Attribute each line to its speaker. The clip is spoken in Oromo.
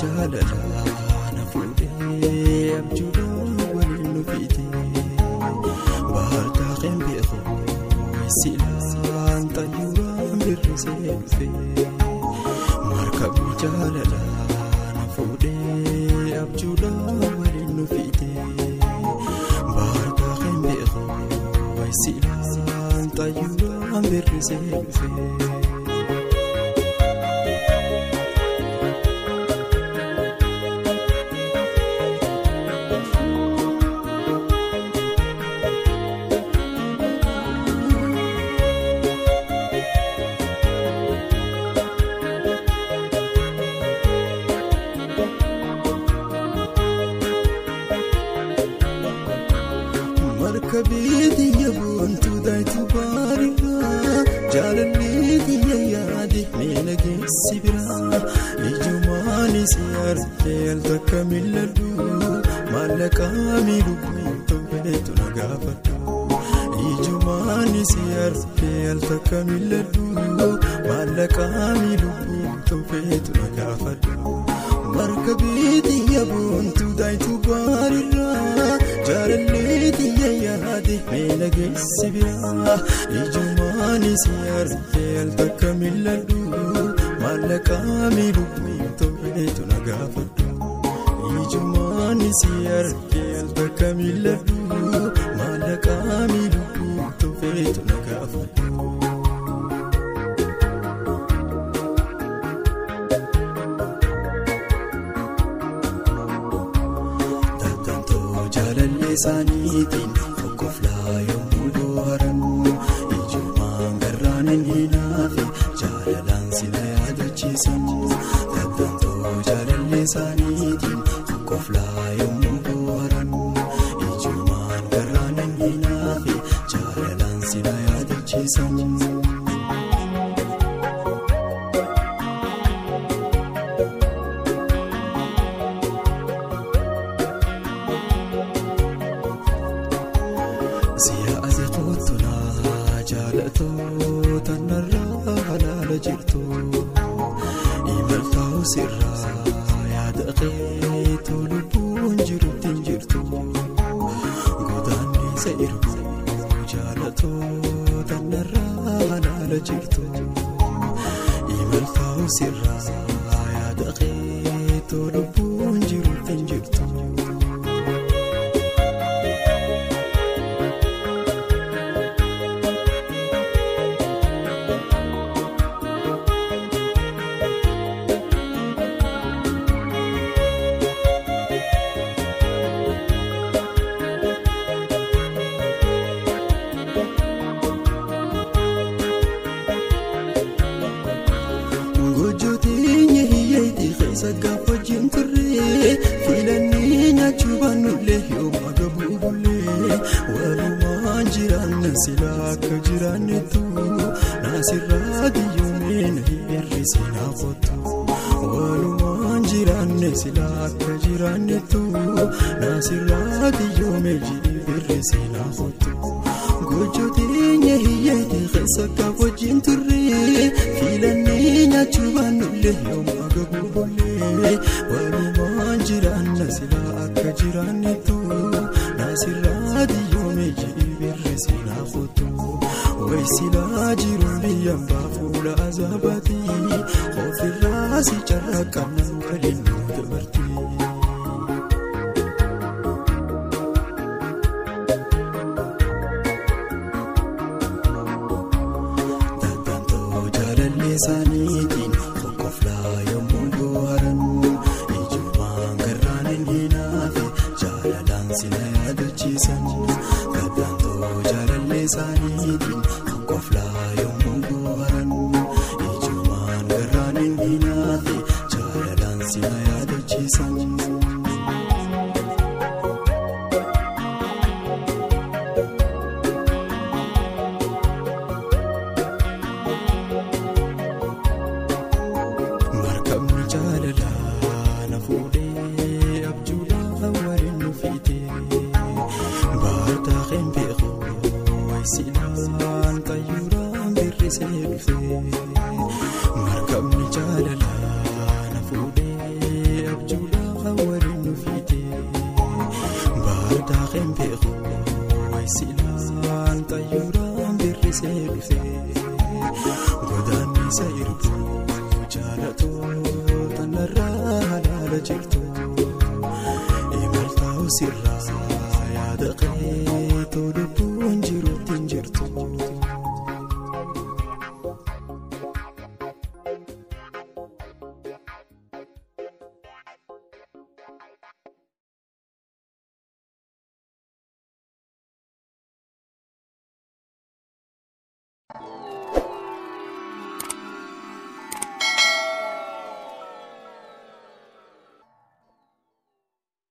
Speaker 1: jaalala na fuudhee abjuudhaan waliin nuufitee baartaa qeenbeekoo silaasaan xayyuraan birrisee dhufee markabni jaalala na fuudhee abjuudhaan waliin nuufitee baartaa qeenbeekoo silaasaan xayyuraan birrisee dhufee. Markabiitiin yaabontuu daayituu baariidhaa jaalalliitiin yaayyaadee miila geessi biraa ijumaanis yaadee al takka miiladhu maallaqaa miidhuu tolfeetu na gaafadhu ijumaanis yaadee al takka miiladhu maallaqaa miidhuu tolfeetu na gaafadhu. Markabiitiin yaabontuu daayituu baariidhaa jaalalliitiin yaayyaadee miila geessi biraa ijumaanis yaadee al takka miiladhu maallaqaa miidhuu tolfeetu na gaafadhu ijumaanis yaadee al takka miiladhu maallaqaa miidhuu tolfeetu na gaafadhu. Jaalallee isaaniitiin tokkoflaa yommuu booharan ijumaan garraan hin haafe jaalalaan sila yaadachiisan daddantoo jaalallee isaaniitiin tokkoflaa jaalatoota narraa halaala jirtu imaltaa sirraa yaada keetu lubbuun jirutti hin jirtu godaannisa irbuu jaalatoota narraa halaala jirtu imaltaa sirraa yaada keetu lubbuun keessa gaafa wajjin turre filannee nyaachuu baannullee yooma gabuu bullee walumaan jiraanna silaa akka jiraannetu naasirraa giyyoomee na hir'ise naafottu walumaan jiraanne silaa akka jiraannetu naasirraa giyyoomee hir'ise naafottu. Goojjooteenye hiyyeetii keessa gaafa wajjin turre filannee nyaachuu baannullee yooma gabuu bullee walumaan jiraanna silaa akka jiraannetu naasirraa giyyoomee hir'ise naafottu. Waysilaa jiruun biyyaan baafuula azaabatii ofirraa si carraaqaman waliin nu dabartii. Jaalallee isaaniitiin tokkoflaa yommuu booharan ijumaan garraan hin haafe jaalalaan sila yaadachiisan gaddantoo jaalallee isaaniitiin tokkoflaa jaalatu tanarraa halaala jirtu imaltaa sirraa